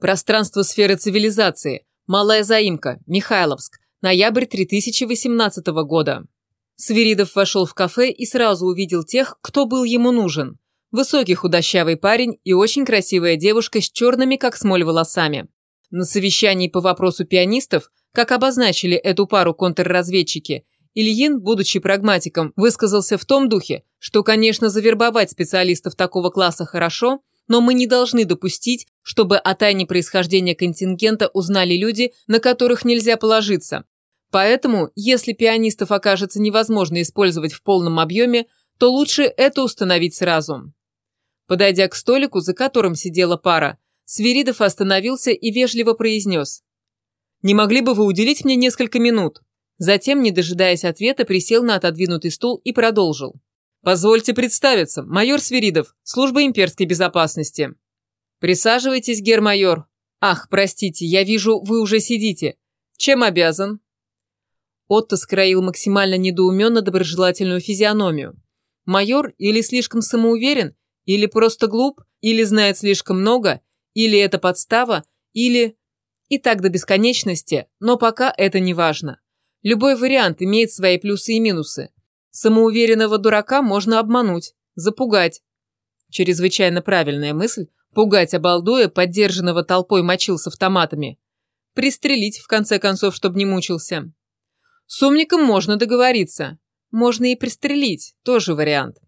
Пространство сферы цивилизации. Малая заимка. Михайловск. Ноябрь 3018 года. Свиридов вошел в кафе и сразу увидел тех, кто был ему нужен. Высокий худощавый парень и очень красивая девушка с черными, как смоль, волосами. На совещании по вопросу пианистов, как обозначили эту пару контрразведчики, Ильин, будучи прагматиком, высказался в том духе, что, конечно, завербовать специалистов такого класса хорошо, но мы не должны допустить, чтобы о тайне происхождения контингента узнали люди, на которых нельзя положиться. Поэтому, если пианистов окажется невозможно использовать в полном объеме, то лучше это установить сразу. Подойдя к столику, за которым сидела пара, Свиридов остановился и вежливо произнес. «Не могли бы вы уделить мне несколько минут?» Затем, не дожидаясь ответа, присел на отодвинутый стул и продолжил. «Позвольте представиться, майор Свиридов, служба имперской безопасности». «Присаживайтесь, гермайор». «Ах, простите, я вижу, вы уже сидите. Чем обязан?» Отто скроил максимально недоуменно доброжелательную физиономию. Майор или слишком самоуверен, или просто глуп, или знает слишком много, или это подстава, или... И так до бесконечности, но пока это не важно. Любой вариант имеет свои плюсы и минусы. Самоуверенного дурака можно обмануть, запугать. Чрезвычайно правильная мысль – пугать обалдуя, поддержанного толпой мочил с автоматами. Пристрелить, в конце концов, чтобы не мучился. С умником можно договориться. Можно и пристрелить, тоже вариант.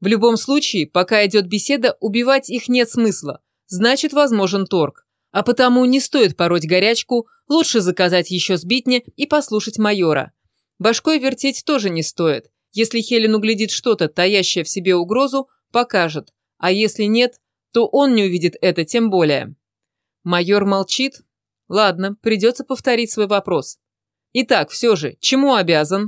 В любом случае, пока идет беседа, убивать их нет смысла. Значит, возможен торг. А потому не стоит пороть горячку, лучше заказать еще сбитня и послушать майора. Башкой вертеть тоже не стоит. Если Хелен углядит что-то, таящее в себе угрозу, покажет. А если нет, то он не увидит это тем более. Майор молчит? Ладно, придется повторить свой вопрос. Итак, все же, чему обязан?